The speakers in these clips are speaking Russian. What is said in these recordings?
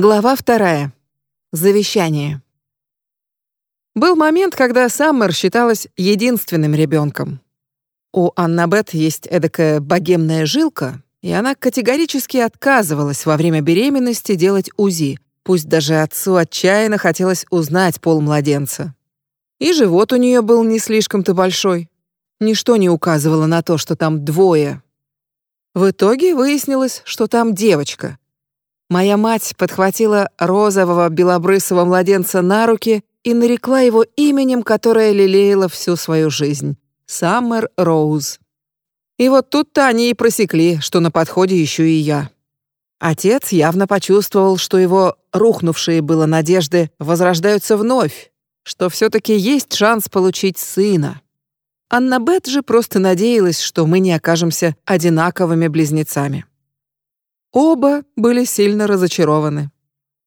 Глава вторая. Завещание. Был момент, когда Саммер считалась единственным ребенком. У Аннабет есть эдакая богемная жилка, и она категорически отказывалась во время беременности делать УЗИ, пусть даже отцу отчаянно хотелось узнать пол младенца. И живот у нее был не слишком-то большой. Ничто не указывало на то, что там двое. В итоге выяснилось, что там девочка — Моя мать подхватила розового белобрысого младенца на руки и нарекла его именем, которое лелеяла всю свою жизнь — Саммер Роуз. И вот тут-то они и просекли, что на подходе еще и я. Отец явно почувствовал, что его рухнувшие было надежды возрождаются вновь, что все-таки есть шанс получить сына. Анна Бет же просто надеялась, что мы не окажемся одинаковыми близнецами. Оба были сильно разочарованы.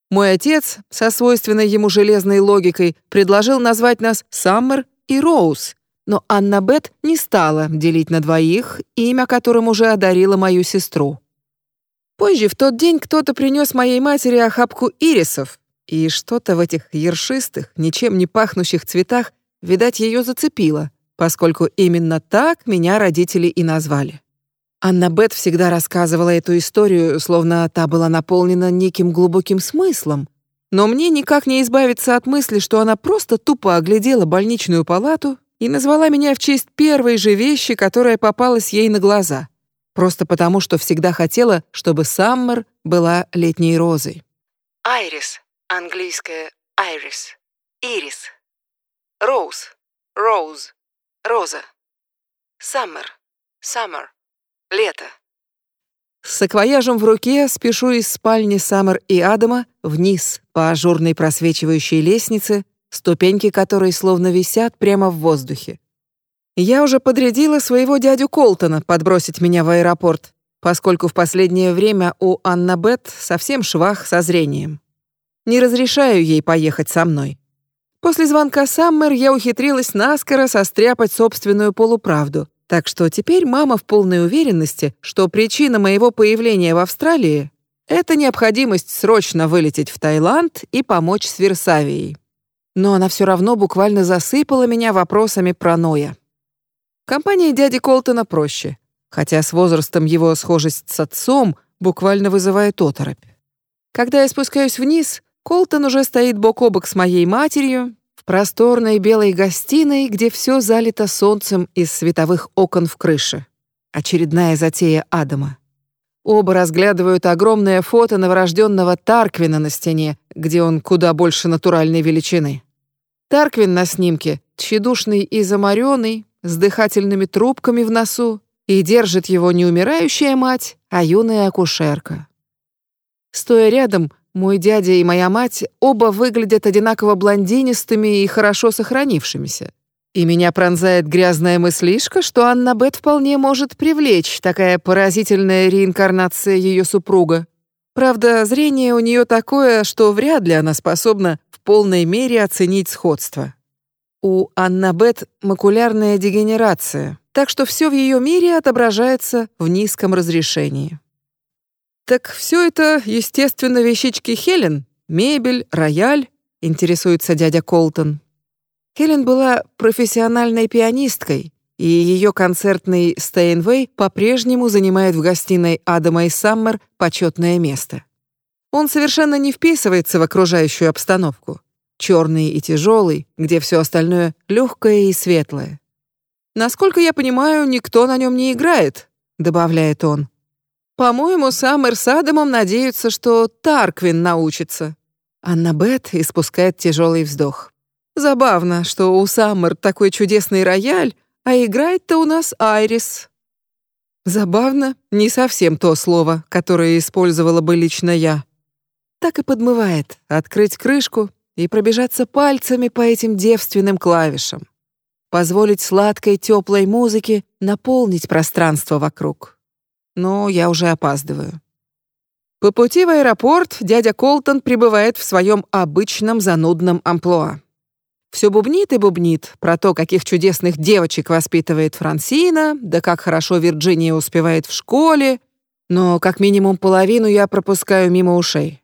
Мой отец, со свойственной ему железной логикой, предложил назвать нас Саммер и Роуз, но Анна Бет не стала делить на двоих, имя которым уже одарила мою сестру. Позже в тот день кто-то принес моей матери охапку ирисов, и что-то в этих ершистых, ничем не пахнущих цветах, видать, ее зацепило, поскольку именно так меня родители и назвали. Анна Бет всегда рассказывала эту историю, словно та была наполнена неким глубоким смыслом. Но мне никак не избавиться от мысли, что она просто тупо оглядела больничную палату и назвала меня в честь первой же вещи, которая попалась ей на глаза. Просто потому, что всегда хотела, чтобы Саммер была летней розой. Айрис, английское айрис, ирис. Роуз, роуз, роза. Саммер, summer. Лето. С саквояжем в руке спешу из спальни Саммер и Адама вниз по ажурной просвечивающей лестнице, ступеньки которой словно висят прямо в воздухе. Я уже подрядила своего дядю Колтона подбросить меня в аэропорт, поскольку в последнее время у Аннабет совсем швах со зрением. Не разрешаю ей поехать со мной. После звонка Саммер я ухитрилась наскоро состряпать собственную полуправду — так что теперь мама в полной уверенности, что причина моего появления в Австралии — это необходимость срочно вылететь в Таиланд и помочь с Версавией. Но она все равно буквально засыпала меня вопросами про Ноя. Компания дяди Колтона проще, хотя с возрастом его схожесть с отцом буквально вызывает оторопь. Когда я спускаюсь вниз, Колтон уже стоит бок о бок с моей матерью, в просторной белой гостиной, где все залито солнцем из световых окон в крыше. Очередная затея Адама. Оба разглядывают огромное фото новорожденного Тарквина на стене, где он куда больше натуральной величины. Тарквин на снимке тщедушный и заморенный, с дыхательными трубками в носу, и держит его не умирающая мать, а юная акушерка. Стоя рядом, мой дядя и моя мать оба выглядят одинаково блондинистыми и хорошо сохранившимися. И меня пронзает грязная мыслишка, что Анна Бет вполне может привлечь такая поразительная реинкарнация ее супруга. Правда, зрение у нее такое, что вряд ли она способна в полной мере оценить сходство. У Анна Бет макулярная дегенерация, так что все в ее мире отображается в низком разрешении. «Так все это, естественно, вещички Хелен? Мебель, рояль?» — интересуется дядя Колтон. Хелен была профессиональной пианисткой, и ее концертный Стейнвей по-прежнему занимает в гостиной Адама и Саммер почетное место. Он совершенно не вписывается в окружающую обстановку. Черный и тяжелый, где все остальное легкое и светлое. «Насколько я понимаю, никто на нем не играет», — добавляет он. По-моему, Саммер с Адамом надеются, что Тарквин научится. Анна Бет испускает тяжелый вздох. Забавно, что у Саммер такой чудесный рояль, а играет-то у нас Айрис. Забавно — не совсем то слово, которое использовала бы лично я. Так и подмывает открыть крышку и пробежаться пальцами по этим девственным клавишам. Позволить сладкой теплой музыке наполнить пространство вокруг но я уже опаздываю. По пути в аэропорт дядя Колтон прибывает в своем обычном занудном амплуа. Все бубнит и бубнит про то, каких чудесных девочек воспитывает Франсина, да как хорошо Вирджиния успевает в школе, но как минимум половину я пропускаю мимо ушей.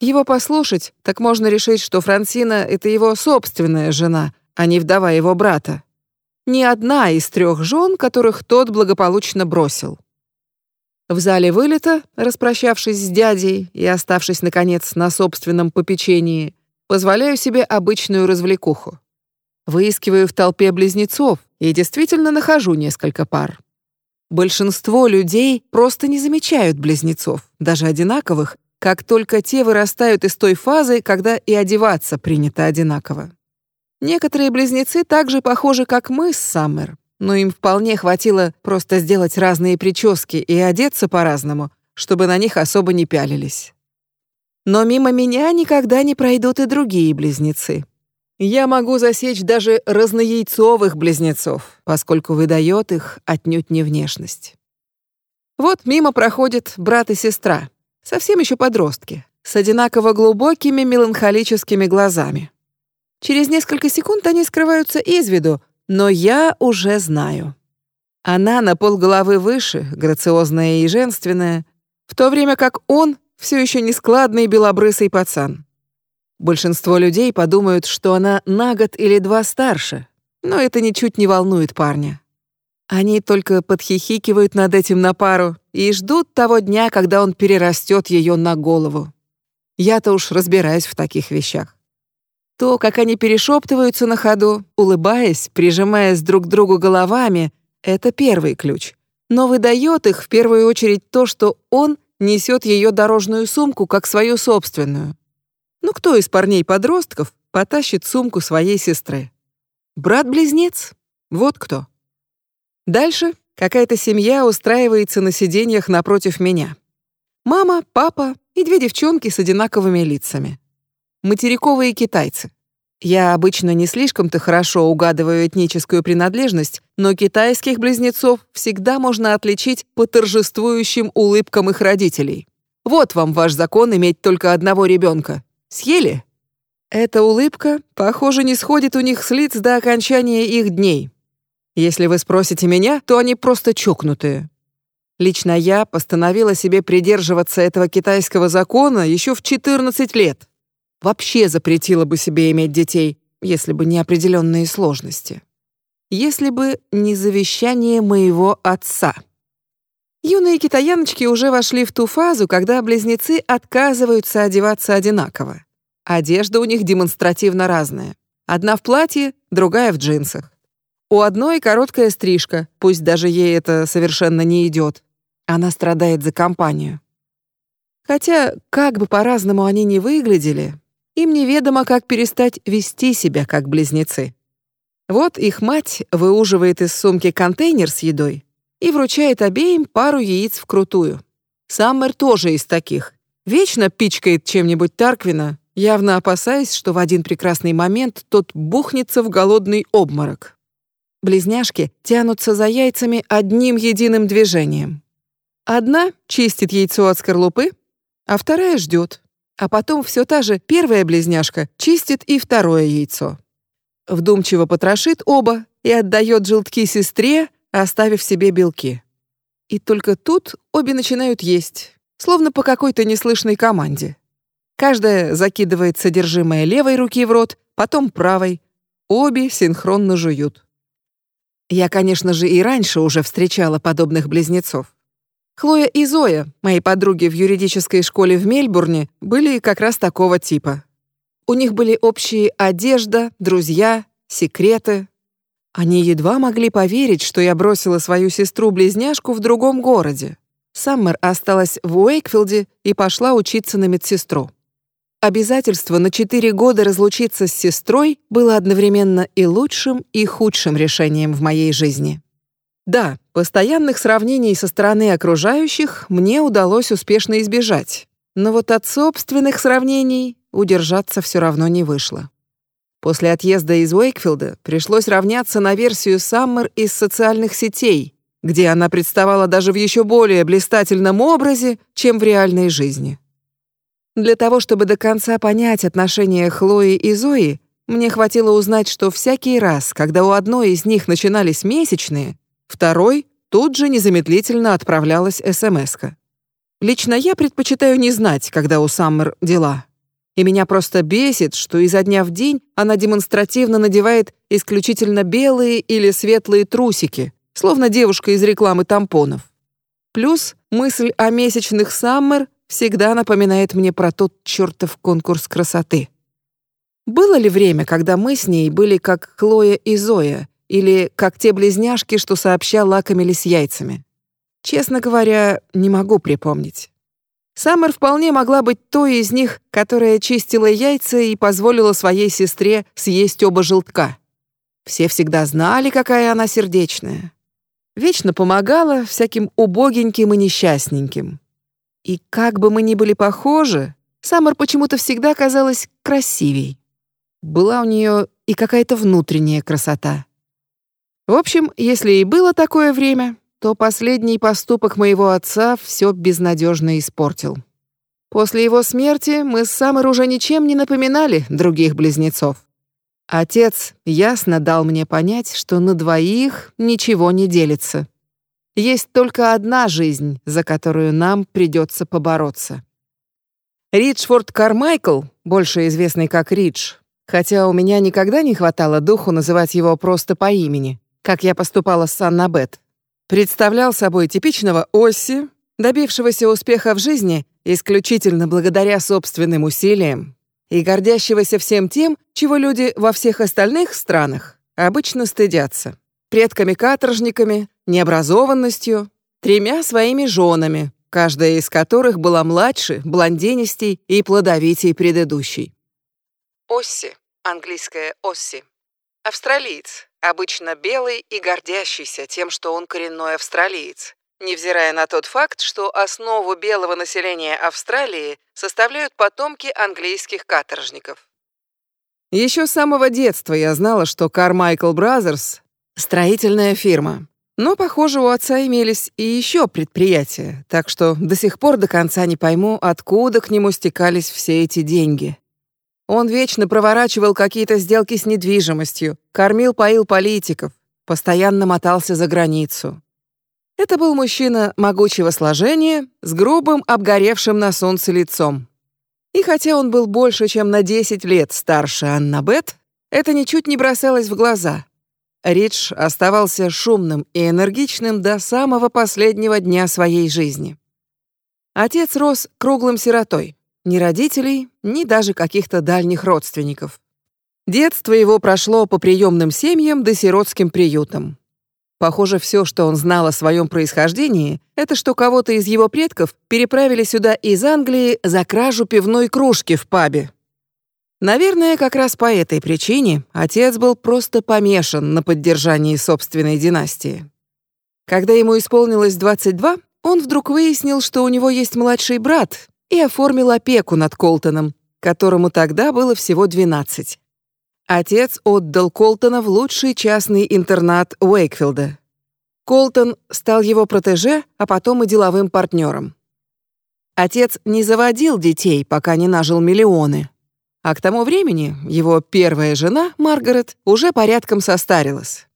Его послушать, так можно решить, что Франсина — это его собственная жена, а не вдова его брата. Ни одна из трех жен, которых тот благополучно бросил. В зале вылета, распрощавшись с дядей и оставшись, наконец, на собственном попечении, позволяю себе обычную развлекуху. Выискиваю в толпе близнецов и действительно нахожу несколько пар. Большинство людей просто не замечают близнецов, даже одинаковых, как только те вырастают из той фазы, когда и одеваться принято одинаково. Некоторые близнецы также похожи, как мы с Саммер, но им вполне хватило просто сделать разные прически и одеться по-разному, чтобы на них особо не пялились. Но мимо меня никогда не пройдут и другие близнецы. Я могу засечь даже разнояйцовых близнецов, поскольку выдает их отнюдь не внешность. Вот мимо проходят брат и сестра, совсем еще подростки, с одинаково глубокими меланхолическими глазами. Через несколько секунд они скрываются из виду, но я уже знаю. Она на полголовы выше, грациозная и женственная, в то время как он все еще нескладный белобрысый пацан. Большинство людей подумают, что она на год или два старше, но это ничуть не волнует парня. Они только подхихикивают над этим на пару и ждут того дня, когда он перерастет ее на голову. Я-то уж разбираюсь в таких вещах. То, как они перешептываются на ходу, улыбаясь, прижимаясь друг к другу головами, это первый ключ. Но выдает их в первую очередь то, что он несет ее дорожную сумку как свою собственную. Ну кто из парней-подростков потащит сумку своей сестры? Брат-близнец? Вот кто. Дальше какая-то семья устраивается на сиденьях напротив меня. Мама, папа и две девчонки с одинаковыми лицами. Материковые китайцы. Я обычно не слишком-то хорошо угадываю этническую принадлежность, но китайских близнецов всегда можно отличить по торжествующим улыбкам их родителей. Вот вам ваш закон иметь только одного ребенка. Съели? Эта улыбка, похоже, не сходит у них с лиц до окончания их дней. Если вы спросите меня, то они просто чокнутые. Лично я постановила себе придерживаться этого китайского закона еще в 14 лет. Вообще запретила бы себе иметь детей, если бы не определенные сложности. Если бы не завещание моего отца. Юные китаяночки уже вошли в ту фазу, когда близнецы отказываются одеваться одинаково. Одежда у них демонстративно разная. Одна в платье, другая в джинсах. У одной короткая стрижка, пусть даже ей это совершенно не идет. Она страдает за компанию. Хотя, как бы по-разному они ни выглядели, им неведомо, как перестать вести себя как близнецы. Вот их мать выуживает из сумки контейнер с едой и вручает обеим пару яиц вкрутую. Саммер тоже из таких. Вечно пичкает чем-нибудь Тарквина, явно опасаясь, что в один прекрасный момент тот бухнется в голодный обморок. Близняшки тянутся за яйцами одним единым движением. Одна чистит яйцо от скорлупы, а вторая ждет. А потом все та же первая близняшка чистит и второе яйцо. Вдумчиво потрошит оба и отдает желтки сестре, оставив себе белки. И только тут обе начинают есть, словно по какой-то неслышной команде. Каждая закидывает содержимое левой руки в рот, потом правой. Обе синхронно жуют. Я, конечно же, и раньше уже встречала подобных близнецов. Хлоя и Зоя, мои подруги в юридической школе в Мельбурне, были как раз такого типа. У них были общие одежда, друзья, секреты. Они едва могли поверить, что я бросила свою сестру-близняшку в другом городе. Саммер осталась в Уэйкфилде и пошла учиться на медсестру. Обязательство на четыре года разлучиться с сестрой было одновременно и лучшим, и худшим решением в моей жизни. Да, постоянных сравнений со стороны окружающих мне удалось успешно избежать, но вот от собственных сравнений удержаться все равно не вышло. После отъезда из Уэйкфилда пришлось равняться на версию Саммер из социальных сетей, где она представала даже в еще более блистательном образе, чем в реальной жизни. Для того, чтобы до конца понять отношения Хлои и Зои, мне хватило узнать, что всякий раз, когда у одной из них начинались месячные, второй тут же незамедлительно отправлялась СМСка. Лично я предпочитаю не знать, когда у Саммер дела, И меня просто бесит, что изо дня в день она демонстративно надевает исключительно белые или светлые трусики, словно девушка из рекламы тампонов. Плюс мысль о месячных Саммер всегда напоминает мне про тот чертов конкурс красоты. Было ли время, когда мы с ней были как Хлоя и Зоя, или как те близняшки, что сообща лакомились яйцами? Честно говоря, не могу припомнить. Саммер вполне могла быть той из них, которая чистила яйца и позволила своей сестре съесть оба желтка. Все всегда знали, какая она сердечная. Вечно помогала всяким убогеньким и несчастненьким. И как бы мы ни были похожи, Саммер почему-то всегда казалась красивей. Была у нее и какая-то внутренняя красота. В общем, если и было такое время, то последний поступок моего отца все безнадежно испортил. После его смерти мы с Саммер уже ничем не напоминали других близнецов. Отец ясно дал мне понять, что на двоих ничего не делится. Есть только одна жизнь, за которую нам придется побороться. Риджфорд Кармайкл, больше известный как Ридж, хотя у меня никогда не хватало духу называть его просто по имени, как я поступала с Аннабет, представлял собой типичного Осси, добившегося успеха в жизни исключительно благодаря собственным усилиям и гордящегося всем тем, чего люди во всех остальных странах обычно стыдятся. Предками-каторжниками, необразованностью, тремя своими женами, каждая из которых была младше, блондинистей и плодовитей предыдущей. Осси, английское Осси. Австралиец, обычно белый и гордящийся тем, что он коренной австралиец, невзирая на тот факт, что основу белого населения Австралии составляют потомки английских каторжников. Еще с самого детства я знала, что Carmichael Brothers — строительная фирма. Но, похоже, у отца имелись и еще предприятия, так что до сих пор до конца не пойму, откуда к нему стекались все эти деньги. Он вечно проворачивал какие-то сделки с недвижимостью, кормил-поил политиков, постоянно мотался за границу. Это был мужчина могучего сложения, с грубым, обгоревшим на солнце лицом. И хотя он был больше, чем на 10 лет старше Аннабет, это ничуть не бросалось в глаза. Ридж оставался шумным и энергичным до самого последнего дня своей жизни. Отец рос круглым сиротой. Ни родителей, ни даже каких-то дальних родственников. Детство его прошло по приемным семьям да сиротским приютам. Похоже, все, что он знал о своем происхождении, это что кого-то из его предков переправили сюда из Англии за кражу пивной кружки в пабе. Наверное, как раз по этой причине отец был просто помешан на поддержании собственной династии. Когда ему исполнилось 22, он вдруг выяснил, что у него есть младший брат, и оформил опеку над Колтоном, которому тогда было всего 12. Отец отдал Колтона в лучший частный интернат Уэйкфилда. Колтон стал его протеже, а потом и деловым партнером. Отец не заводил детей, пока не нажил миллионы. А к тому времени его первая жена, Маргарет, уже порядком состарилась.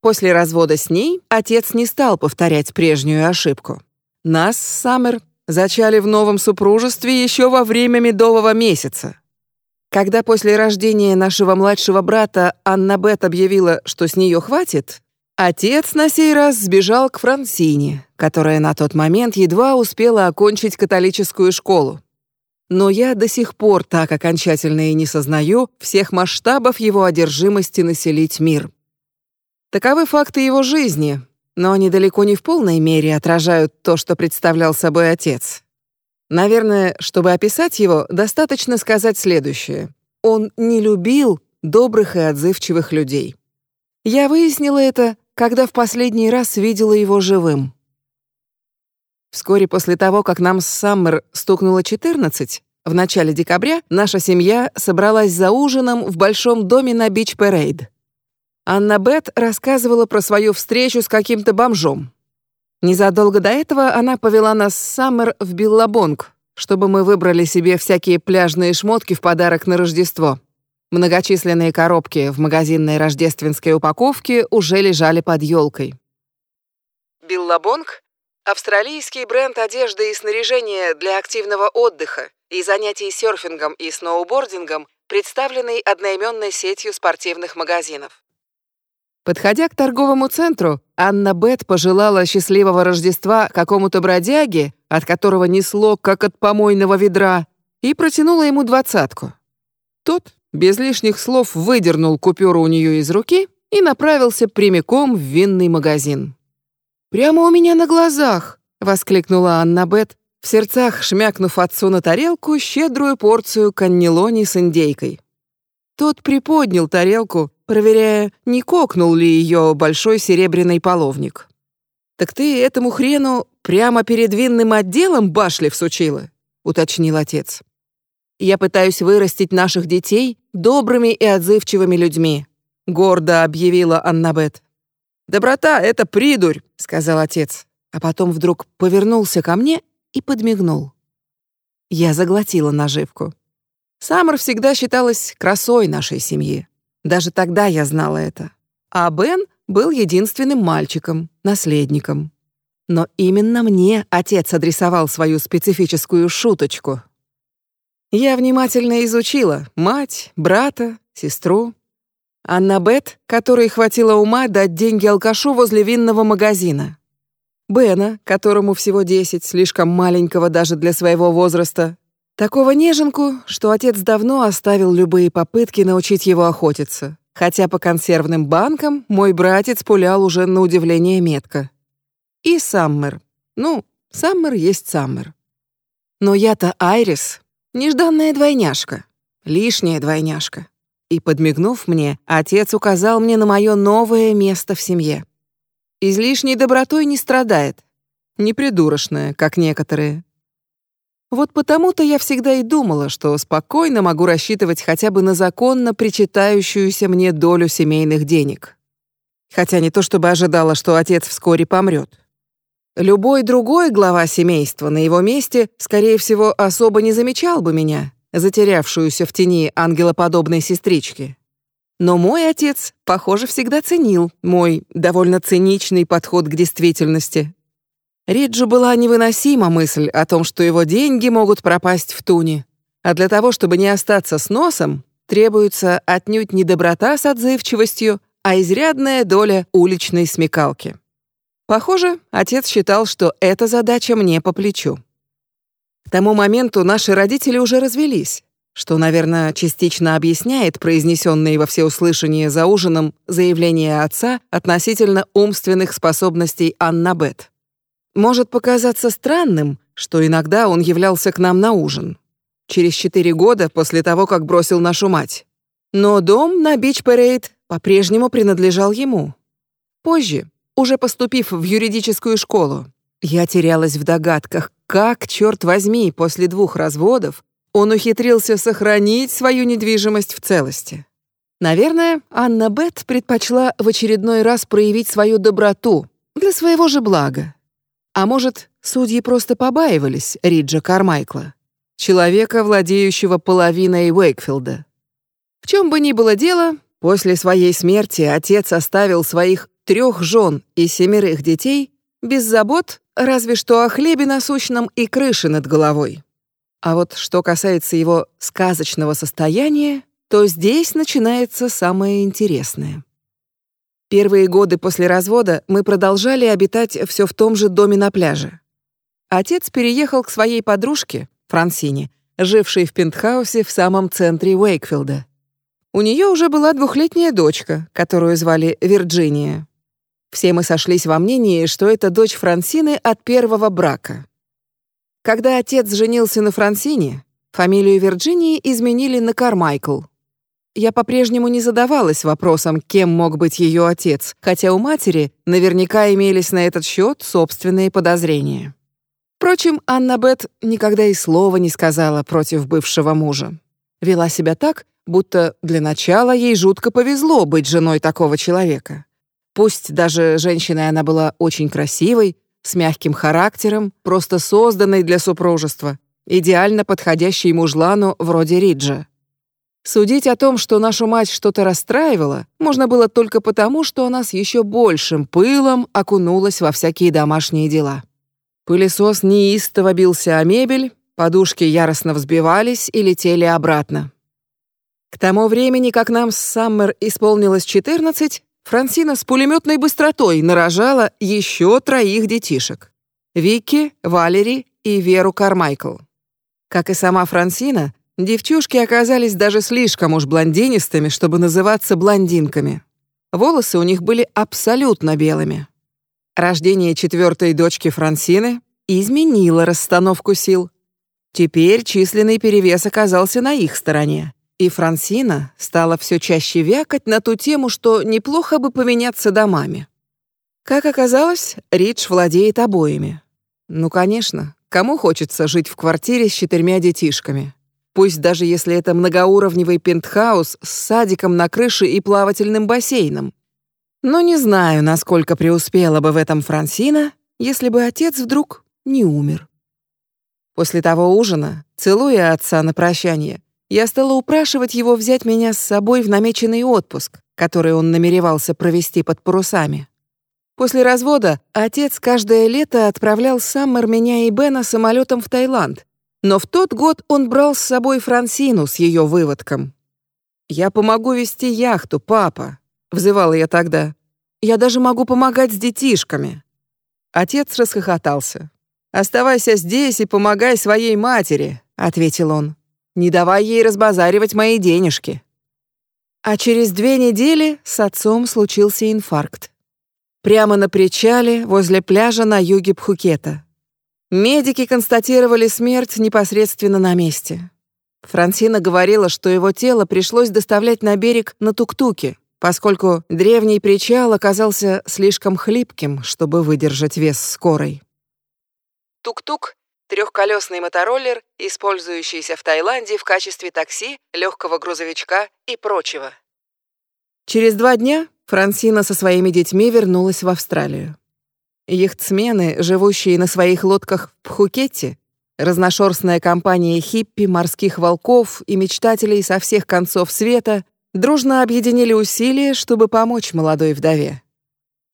После развода с ней отец не стал повторять прежнюю ошибку. Нас Саммер Зачали в новом супружестве еще во время медового месяца. Когда после рождения нашего младшего брата Анна Бет объявила, что с нее хватит, отец на сей раз сбежал к Франсине, которая на тот момент едва успела окончить католическую школу. Но я до сих пор так окончательно и не сознаю всех масштабов его одержимости населить мир. Таковы факты его жизни, но они далеко не в полной мере отражают то, что представлял собой отец. Наверное, чтобы описать его, достаточно сказать следующее. Он не любил добрых и отзывчивых людей. Я выяснила это, когда в последний раз видела его живым. Вскоре после того, как нам с Саммер стукнуло 14, в начале декабря наша семья собралась за ужином в большом доме на Бич-Парейд. Аннабет рассказывала про свою встречу с каким-то бомжом. Незадолго до этого она повела нас с Саммер в Billabong, чтобы мы выбрали себе всякие пляжные шмотки в подарок на Рождество. Многочисленные коробки в магазинной рождественской упаковке уже лежали под елкой. Billabong — австралийский бренд одежды и снаряжения для активного отдыха, и занятий серфингом и сноубордингом, представленный одноименной сетью спортивных магазинов. Подходя к торговому центру, Анна Бет пожелала счастливого Рождества какому-то бродяге, от которого несло, как от помойного ведра, и протянула ему двадцатку. Тот, без лишних слов, выдернул купюру у нее из руки и направился прямиком в винный магазин. «Прямо у меня на глазах!» — воскликнула Анна Бет, в сердцах шмякнув отцу на тарелку щедрую порцию каннелони с индейкой. Тот приподнял тарелку, проверяя, не кокнул ли ее большой серебряный половник. «Так ты этому хрену прямо перед винным отделом башли всучила?» — уточнил отец. «Я пытаюсь вырастить наших детей добрыми и отзывчивыми людьми», — гордо объявила Аннабет. «Доброта — это придурь», — сказал отец, а потом вдруг повернулся ко мне и подмигнул. Я заглотила наживку. Саммер всегда считалась красой нашей семьи. Даже тогда я знала это. А Бен был единственным мальчиком, наследником. Но именно мне отец адресовал свою специфическую шуточку. Я внимательно изучила мать, брата, сестру. Анна Бет, которой хватило ума дать деньги алкашу возле винного магазина. Бена, которому всего десять, слишком маленького даже для своего возраста. Такого неженку, что отец давно оставил любые попытки научить его охотиться. Хотя по консервным банкам мой братец пулял уже на удивление метко. И Саммер. Ну, Саммер есть Саммер. Но я-то Айрис, нежданная двойняшка, лишняя двойняшка. И, подмигнув мне, отец указал мне на мое новое место в семье. Излишней добротой не страдает. Не придурочная, как некоторые. Вот потому-то я всегда и думала, что спокойно могу рассчитывать хотя бы на законно причитающуюся мне долю семейных денег. Хотя не то чтобы ожидала, что отец вскоре помрет. Любой другой глава семейства на его месте, скорее всего, особо не замечал бы меня, затерявшуюся в тени ангелоподобной сестрички. Но мой отец, похоже, всегда ценил мой довольно циничный подход к действительности. Риджу была невыносима мысль о том, что его деньги могут пропасть в туне. А для того, чтобы не остаться с носом, требуется отнюдь не доброта с отзывчивостью, а изрядная доля уличной смекалки. Похоже, отец считал, что эта задача мне по плечу. К тому моменту наши родители уже развелись, что, наверное, частично объясняет произнесенные во всеуслышание за ужином заявление отца относительно умственных способностей Аннабет. Может показаться странным, что иногда он являлся к нам на ужин. Через четыре года после того, как бросил нашу мать. Но дом на Бич-Парейд по-прежнему принадлежал ему. Позже, уже поступив в юридическую школу, я терялась в догадках, как, черт возьми, после двух разводов он ухитрился сохранить свою недвижимость в целости. Наверное, Анна Бет предпочла в очередной раз проявить свою доброту для своего же блага. А может, судьи просто побаивались Риджа Кармайкла, человека, владеющего половиной Уэйкфилда. В чем бы ни было дело, после своей смерти отец оставил своих трех жен и семерых детей без забот, разве что о хлебе насущном и крыше над головой. А вот что касается его сказочного состояния, то здесь начинается самое интересное. Первые годы после развода мы продолжали обитать все в том же доме на пляже. Отец переехал к своей подружке, Франсине, жившей в пентхаусе в самом центре Уэйкфилда. У нее уже была двухлетняя дочка, которую звали Вирджиния. Все мы сошлись во мнении, что это дочь Франсины от первого брака. Когда отец женился на Франсине, фамилию Вирджинии изменили на Кармайкл. Я по-прежнему не задавалась вопросом, кем мог быть ее отец, хотя у матери наверняка имелись на этот счет собственные подозрения. Впрочем, Анна Бет никогда и слова не сказала против бывшего мужа. Вела себя так, будто для начала ей жутко повезло быть женой такого человека. Пусть даже женщиной она была очень красивой, с мягким характером, просто созданной для супружества, идеально подходящей мужлану вроде Риджа. Судить о том, что нашу мать что-то расстраивало, можно было только потому, что она с еще большим пылом окунулась во всякие домашние дела. Пылесос неистово бился о мебель, Подушки яростно взбивались и летели обратно. К тому времени, как нам с Саммер исполнилось 14, Франсина с пулеметной быстротой нарожала еще троих детишек. Вики, Валери и Веру Кармайкл. Как и сама Франсина, девчушки оказались даже слишком уж блондинистыми, чтобы называться блондинками. Волосы у них были абсолютно белыми. Рождение четвертой дочки Франсины изменило расстановку сил. Теперь численный перевес оказался на их стороне. И Франсина стала все чаще вякать на ту тему, что неплохо бы поменяться домами. Как оказалось, Ридж владеет обоими. Ну, конечно, кому хочется жить в квартире с четырьмя детишками? Пусть даже если это многоуровневый пентхаус с садиком на крыше и плавательным бассейном. Но не знаю, насколько преуспела бы в этом Франсина, если бы отец вдруг не умер. После того ужина, целуя отца на прощание, я стала упрашивать его взять меня с собой в намеченный отпуск, который он намеревался провести под парусами. После развода отец каждое лето отправлял Саммер, меня и Бена самолетом в Таиланд, но в тот год он брал с собой Франсину с ее выводком. «Я помогу вести яхту, папа», — взывала я тогда. «Я даже могу помогать с детишками». Отец расхохотался. «Оставайся здесь и помогай своей матери», — ответил он. Не давай ей разбазаривать мои денежки. А через две недели с отцом случился инфаркт. Прямо на причале возле пляжа на юге Пхукета. Медики констатировали смерть непосредственно на месте. Франсина говорила, что его тело пришлось доставлять на берег на тук-туке, поскольку древний причал оказался слишком хлипким, чтобы выдержать вес скорой. Тук-тук Трехколесный мотороллер, использующийся в Таиланде в качестве такси, легкого грузовичка и прочего. Через два дня Франсина со своими детьми вернулась в Австралию. Яхтсмены, живущие на своих лодках в Пхукете, разношерстная компания хиппи, морских волков и мечтателей со всех концов света дружно объединили усилия, чтобы помочь молодой вдове.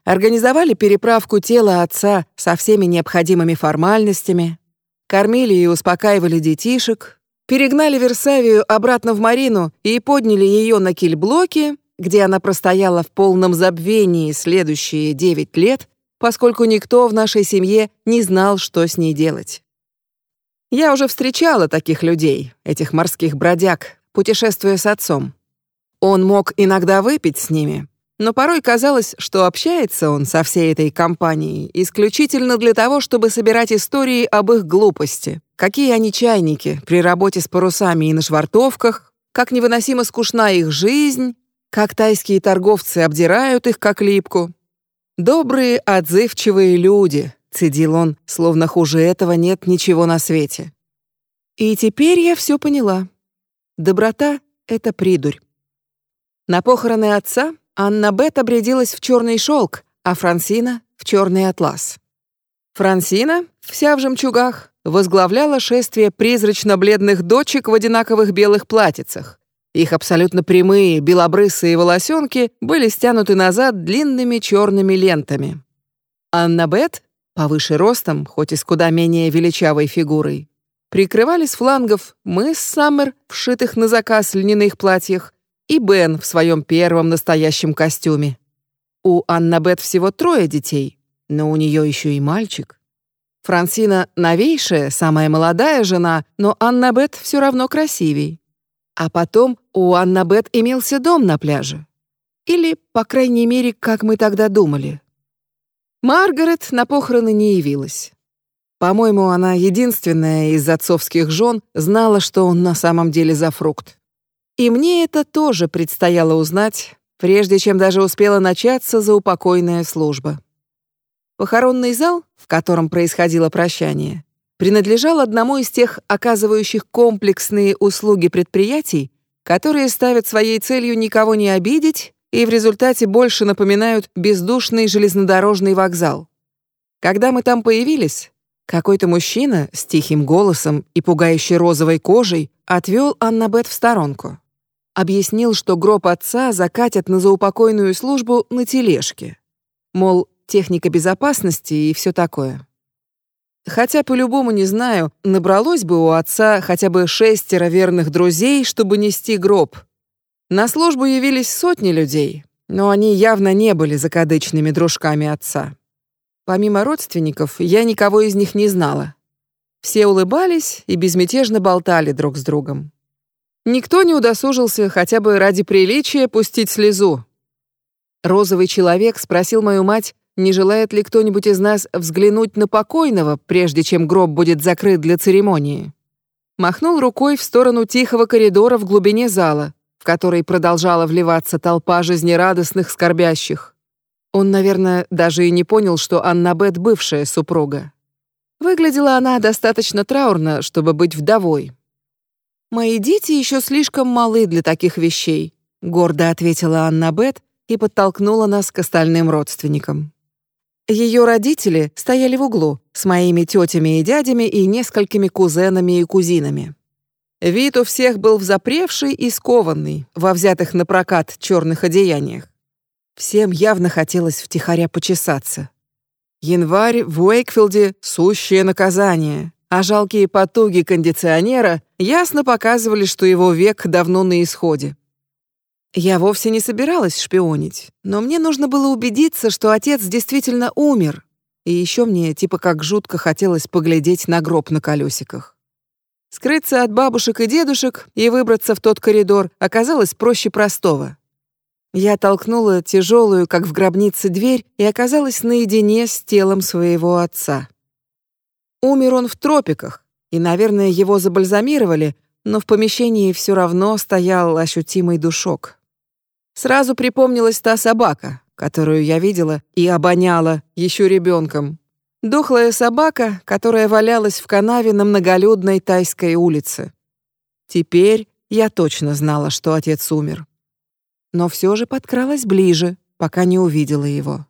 Организовали переправку тела отца со всеми необходимыми формальностями, кормили и успокаивали детишек, перегнали Версавию обратно в Марину и подняли ее на кильблоке, где она простояла в полном забвении следующие девять лет, поскольку никто в нашей семье не знал, что с ней делать. Я уже встречала таких людей, этих морских бродяг, путешествуя с отцом. Он мог иногда выпить с ними, но порой казалось, что общается он со всей этой компанией исключительно для того, чтобы собирать истории об их глупости. Какие они чайники при работе с парусами и на швартовках, как невыносимо скучна их жизнь, как тайские торговцы обдирают их как липку. «Добрые, отзывчивые люди», — цедил он, словно хуже этого нет ничего на свете. И теперь я все поняла. Доброта — это придурь. На похороны отца Анна Бет обрядилась в черный шелк, а Франсина — в черный атлас. Франсина, вся в жемчугах, возглавляла шествие призрачно-бледных дочек в одинаковых белых платьицах. Их абсолютно прямые, белобрысые волосенки были стянуты назад длинными черными лентами. Анна Бет, повыше ростом, хоть и с куда менее величавой фигурой, прикрывали с флангов мы с Саммер, вшитых на заказ льняных платьях, и Бен в своем первом настоящем костюме. У Аннабет всего трое детей, но у нее еще и мальчик. Франсина новейшая, самая молодая жена, но Аннабет все равно красивей. А потом у Аннабет имелся дом на пляже. Или, по крайней мере, как мы тогда думали. Маргарет на похороны не явилась. По-моему, она единственная из отцовских жен знала, что он на самом деле за фрукт. И мне это тоже предстояло узнать, прежде чем даже успела начаться заупокойная служба. Похоронный зал, в котором происходило прощание, принадлежал одному из тех оказывающих комплексные услуги предприятий, которые ставят своей целью никого не обидеть и в результате больше напоминают бездушный железнодорожный вокзал. Когда мы там появились, какой-то мужчина с тихим голосом и пугающей розовой кожей отвел Аннабет в сторонку. Объяснил, что гроб отца закатят на заупокойную службу на тележке. Мол, техника безопасности и все такое. Хотя по-любому не знаю, набралось бы у отца хотя бы шестеро верных друзей, чтобы нести гроб. На службу явились сотни людей, но они явно не были закадычными дружками отца. Помимо родственников, я никого из них не знала. Все улыбались и безмятежно болтали друг с другом. Никто не удосужился хотя бы ради приличия пустить слезу. Розовый человек спросил мою мать, не желает ли кто-нибудь из нас взглянуть на покойного, прежде чем гроб будет закрыт для церемонии. Махнул рукой в сторону тихого коридора в глубине зала, в который продолжала вливаться толпа жизнерадостных скорбящих. Он, наверное, даже и не понял, что Аннабет бывшая супруга. Выглядела она достаточно траурно, чтобы быть вдовой. «Мои дети еще слишком малы для таких вещей», — гордо ответила Анна Бет и подтолкнула нас к остальным родственникам. Ее родители стояли в углу с моими тетями и дядями и несколькими кузенами и кузинами. Вид у всех был взапревший и скованный во взятых на прокат черных одеяниях. Всем явно хотелось втихаря почесаться. Январь в Уэйкфилде — сущее наказание, а жалкие потуги кондиционера ясно показывали, что его век давно на исходе. Я вовсе не собиралась шпионить, но мне нужно было убедиться, что отец действительно умер. И еще мне типа как жутко хотелось поглядеть на гроб на колесиках. Скрыться от бабушек и дедушек и выбраться в тот коридор оказалось проще простого. Я толкнула тяжелую, как в гробнице, дверь и оказалась наедине с телом своего отца. Умер он в тропиках, и, наверное, его забальзамировали, но в помещении все равно стоял ощутимый душок. Сразу припомнилась та собака, которую я видела и обоняла еще ребенком. Дохлая собака, которая валялась в канаве на многолюдной тайской улице. Теперь я точно знала, что отец умер но все же подкралась ближе, пока не увидела его.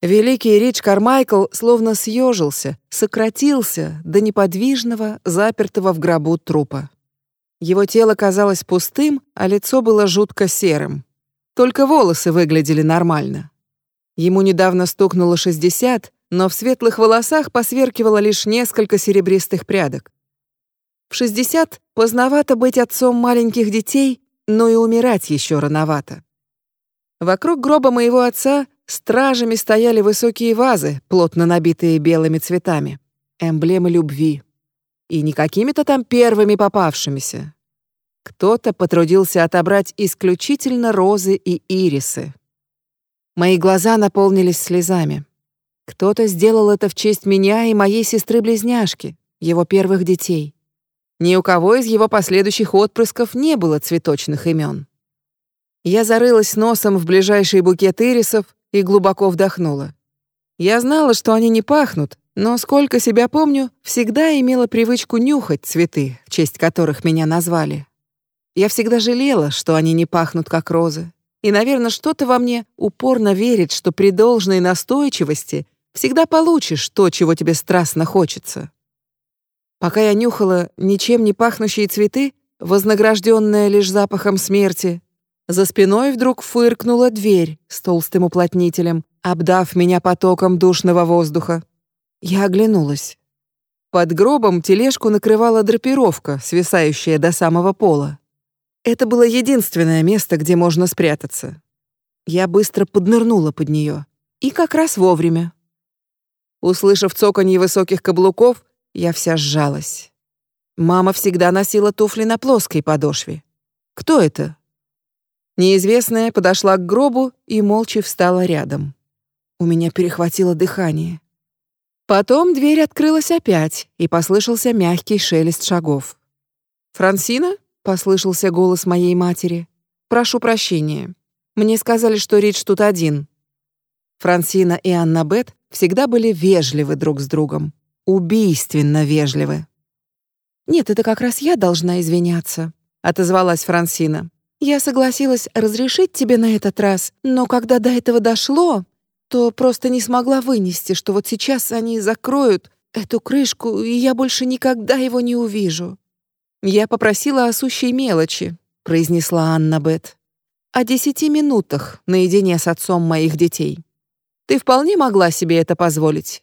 Великий Рич Кармайкл словно съежился, сократился до неподвижного, запертого в гробу трупа. Его тело казалось пустым, а лицо было жутко серым. Только волосы выглядели нормально. Ему недавно стукнуло 60, но в светлых волосах посверкивало лишь несколько серебристых прядок. В 60 поздновато быть отцом маленьких детей но и умирать еще рановато. Вокруг гроба моего отца стражами стояли высокие вазы, плотно набитые белыми цветами, эмблемы любви. И не какими-то там первыми попавшимися. Кто-то потрудился отобрать исключительно розы и ирисы. Мои глаза наполнились слезами. Кто-то сделал это в честь меня и моей сестры-близняшки, его первых детей. Ни у кого из его последующих отпрысков не было цветочных имен. Я зарылась носом в ближайший букет ирисов и глубоко вдохнула. Я знала, что они не пахнут, но сколько себя помню, всегда имела привычку нюхать цветы, в честь которых меня назвали. Я всегда жалела, что они не пахнут как розы. И, наверное, что-то во мне упорно верит, что при должной настойчивости всегда получишь то, чего тебе страстно хочется. Пока я нюхала ничем не пахнущие цветы, вознагражденная лишь запахом смерти, за спиной вдруг фыркнула дверь с толстым уплотнителем, обдав меня потоком душного воздуха. Я оглянулась. Под гробом тележку накрывала драпировка, свисающая до самого пола. Это было единственное место, где можно спрятаться. Я быстро поднырнула под нее. И как раз вовремя. Услышав цоканье высоких каблуков, я вся сжалась. Мама всегда носила туфли на плоской подошве. Кто это? Неизвестная подошла к гробу и молча встала рядом. У меня перехватило дыхание. Потом дверь открылась опять, и послышался мягкий шелест шагов. «Франсина?» — послышался голос моей матери. «Прошу прощения. Мне сказали, что Рич тут один». Франсина и Анна Бет всегда были вежливы друг с другом убийственно вежливы. «Нет, это как раз я должна извиняться», — отозвалась Франсина. «Я согласилась разрешить тебе на этот раз, но когда до этого дошло, то просто не смогла вынести, что вот сейчас они закроют эту крышку, и я больше никогда его не увижу». «Я попросила о сущей мелочи», — произнесла Анна Бет. «О десяти минутах наедине с отцом моих детей. Ты вполне могла себе это позволить.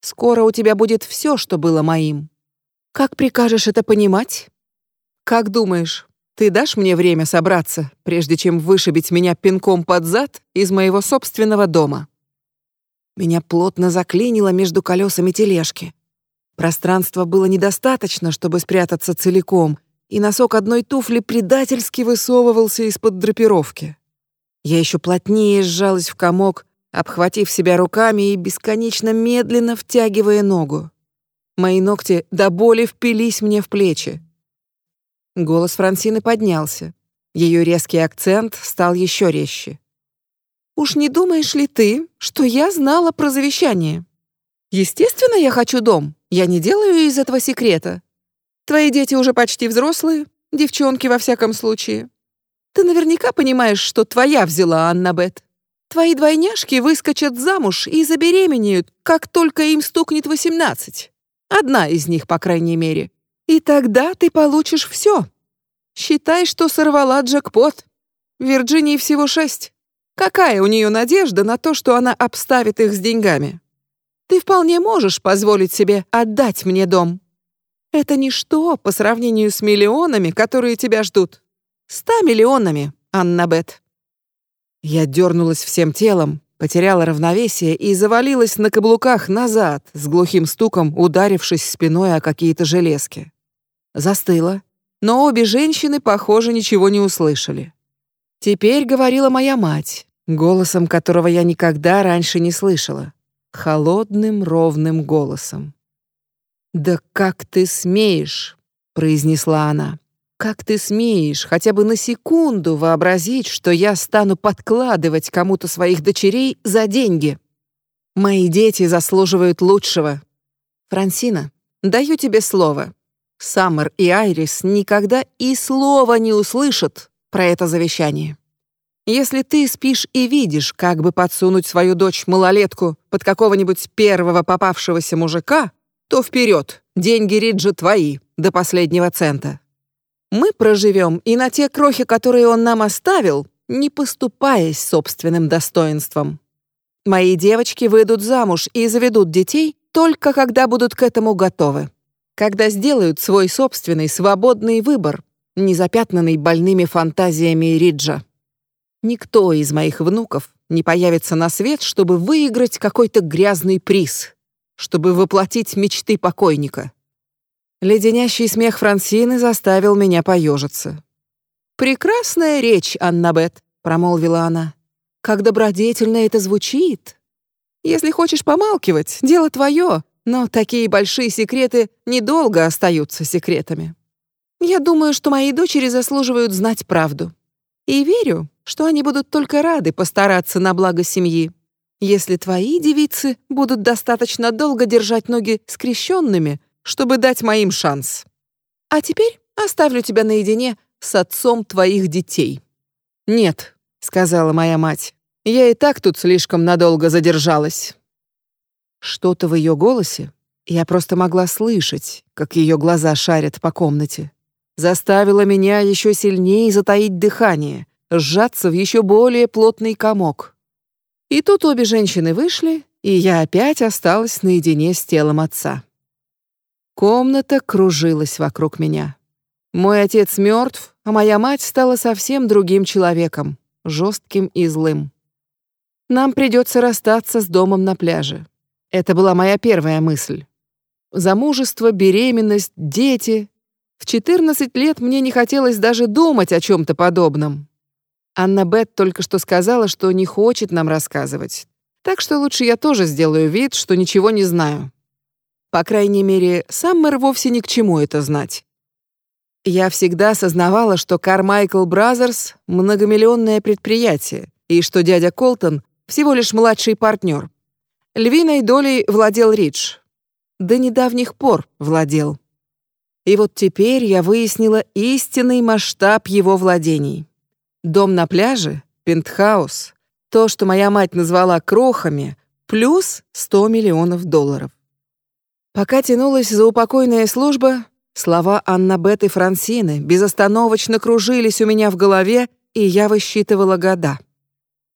Скоро у тебя будет все, что было моим. Как прикажешь это понимать? Как думаешь, ты дашь мне время собраться, прежде чем вышибить меня пинком под зад из моего собственного дома? Меня плотно заклинило между колесами тележки. Пространства было недостаточно, чтобы спрятаться целиком, и носок одной туфли предательски высовывался из-под драпировки. Я еще плотнее сжалась в комок, обхватив себя руками и бесконечно медленно втягивая ногу. Мои ногти до боли впились мне в плечи. Голос Франсины поднялся. Ее резкий акцент стал еще резче. «Уж не думаешь ли ты, что я знала про завещание? Естественно, я хочу дом. Я не делаю из этого секрета. Твои дети уже почти взрослые, девчонки во всяком случае. Ты наверняка понимаешь, что твоя взяла Анна Бет. Твои двойняшки выскочат замуж и забеременеют, как только им стукнет восемнадцать. Одна из них, по крайней мере. И тогда ты получишь все. Считай, что сорвала джекпот. Вирджинии всего шесть. Какая у нее надежда на то, что она обставит их с деньгами? Ты вполне можешь позволить себе отдать мне дом. Это ничто по сравнению с миллионами, которые тебя ждут. Ста миллионами, Анна Бет. Я дернулась всем телом, потеряла равновесие и завалилась на каблуках назад, с глухим стуком ударившись спиной о какие-то железки. Застыла, но обе женщины, похоже, ничего не услышали. Теперь говорила моя мать, голосом которого я никогда раньше не слышала, холодным ровным голосом. «Да как ты смеешь?» — произнесла она. Как ты смеешь хотя бы на секунду вообразить, что я стану подкладывать кому-то своих дочерей за деньги? Мои дети заслуживают лучшего. Франсина, даю тебе слово. Саммер и Айрис никогда и слова не услышат про это завещание. Если ты спишь и видишь, как бы подсунуть свою дочь-малолетку под какого-нибудь первого попавшегося мужика, то вперед, деньги Риджа твои, до последнего цента. Мы проживем и на те крохи, которые он нам оставил, не поступаясь собственным достоинством. Мои девочки выйдут замуж и заведут детей только когда будут к этому готовы. Когда сделают свой собственный свободный выбор, не запятнанный больными фантазиями Риджа. Никто из моих внуков не появится на свет, чтобы выиграть какой-то грязный приз, чтобы воплотить мечты покойника. Леденящий смех Франсины заставил меня поежиться. «Прекрасная речь, Аннабет», — промолвила она. «Как добродетельно это звучит. Если хочешь помалкивать, дело твое, но такие большие секреты недолго остаются секретами. Я думаю, что мои дочери заслуживают знать правду. И верю, что они будут только рады постараться на благо семьи. Если твои девицы будут достаточно долго держать ноги скрещенными, чтобы дать моим шанс. А теперь оставлю тебя наедине с отцом твоих детей». «Нет», — сказала моя мать, — «я и так тут слишком надолго задержалась». Что-то в ее голосе, я просто могла слышать, как ее глаза шарят по комнате, заставило меня еще сильнее затаить дыхание, сжаться в еще более плотный комок. И тут обе женщины вышли, и я опять осталась наедине с телом отца. Комната кружилась вокруг меня. Мой отец мертв, а моя мать стала совсем другим человеком, жестким и злым. Нам придется расстаться с домом на пляже. Это была моя первая мысль. Замужество, беременность, дети. В 14 лет мне не хотелось даже думать о чем-то подобном. Анна Бет только что сказала, что не хочет нам рассказывать. Так что лучше я тоже сделаю вид, что ничего не знаю. По крайней мере, Саммер вовсе ни к чему это знать. Я всегда осознавала, что Carmichael Brothers — многомиллионное предприятие, и что дядя Колтон — всего лишь младший партнер. Львиной долей владел Ридж. До недавних пор владел. И вот теперь я выяснила истинный масштаб его владений. Дом на пляже, пентхаус, то, что моя мать назвала крохами, плюс 100 миллионов долларов. Пока тянулась заупокойная служба, слова Аннабет и Франсины безостановочно кружились у меня в голове, и я высчитывала года.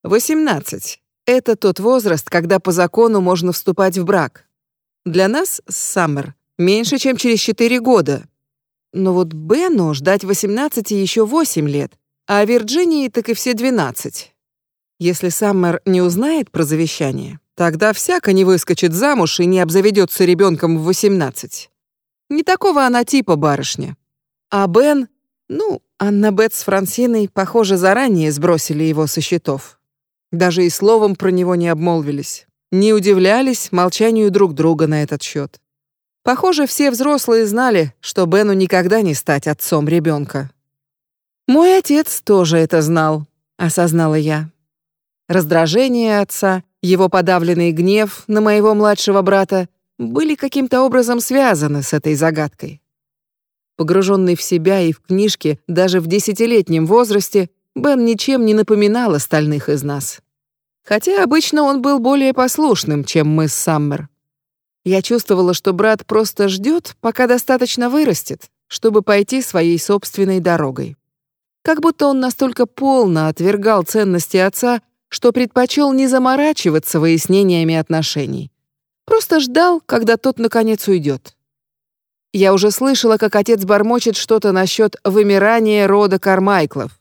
Восемнадцать — это тот возраст, когда по закону можно вступать в брак. Для нас Саммер меньше, чем через 4 года. Но вот Бену ждать 18 еще 8 лет, а Вирджинии так и все 12. Если Саммер не узнает про завещание, тогда всяко не выскочит замуж и не обзаведется ребенком в 18. Не такого она типа барышня. А Бен, ну, Анна Бет с Франсиной, похоже, заранее сбросили его со счетов. Даже и словом про него не обмолвились. Не удивлялись молчанию друг друга на этот счет. Похоже, все взрослые знали, что Бену никогда не стать отцом ребенка. Мой отец тоже это знал, осознала я. Раздражение отца, его подавленный гнев на моего младшего брата были каким-то образом связаны с этой загадкой. Погруженный в себя и в книжки даже в десятилетнем возрасте, Бен ничем не напоминал остальных из нас. Хотя обычно он был более послушным, чем мы с Саммер. Я чувствовала, что брат просто ждет, пока достаточно вырастет, чтобы пойти своей собственной дорогой. Как будто он настолько полно отвергал ценности отца, что предпочел не заморачиваться выяснениями отношений. Просто ждал, когда тот наконец уйдет. Я уже слышала, как отец бормочет что-то насчет вымирания рода Кармайклов.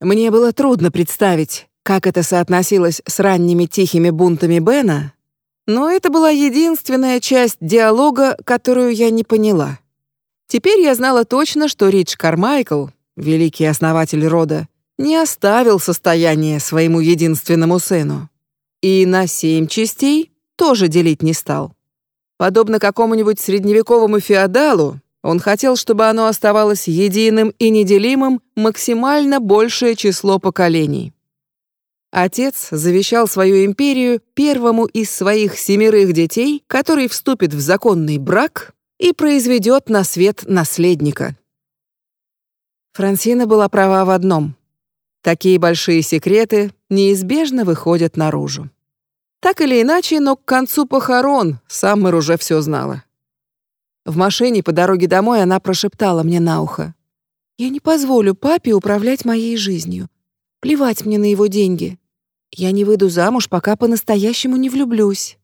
Мне было трудно представить, как это соотносилось с ранними тихими бунтами Бена, но это была единственная часть диалога, которую я не поняла. Теперь я знала точно, что Ридж Кармайкл, великий основатель рода, не оставил состояние своему единственному сыну. И на семь частей тоже делить не стал. Подобно какому-нибудь средневековому феодалу, он хотел, чтобы оно оставалось единым и неделимым максимально большее число поколений. Отец завещал свою империю первому из своих семерых детей, который вступит в законный брак и произведет на свет наследника. Франсина была права в одном. Такие большие секреты неизбежно выходят наружу. Так или иначе, но к концу похорон Саммер уже все знала. В машине по дороге домой она прошептала мне на ухо. «Я не позволю папе управлять моей жизнью. Плевать мне на его деньги. Я не выйду замуж, пока по-настоящему не влюблюсь».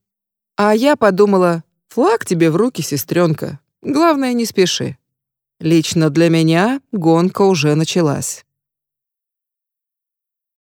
А я подумала, флаг тебе в руки, сестренка. Главное, не спеши. Лично для меня гонка уже началась.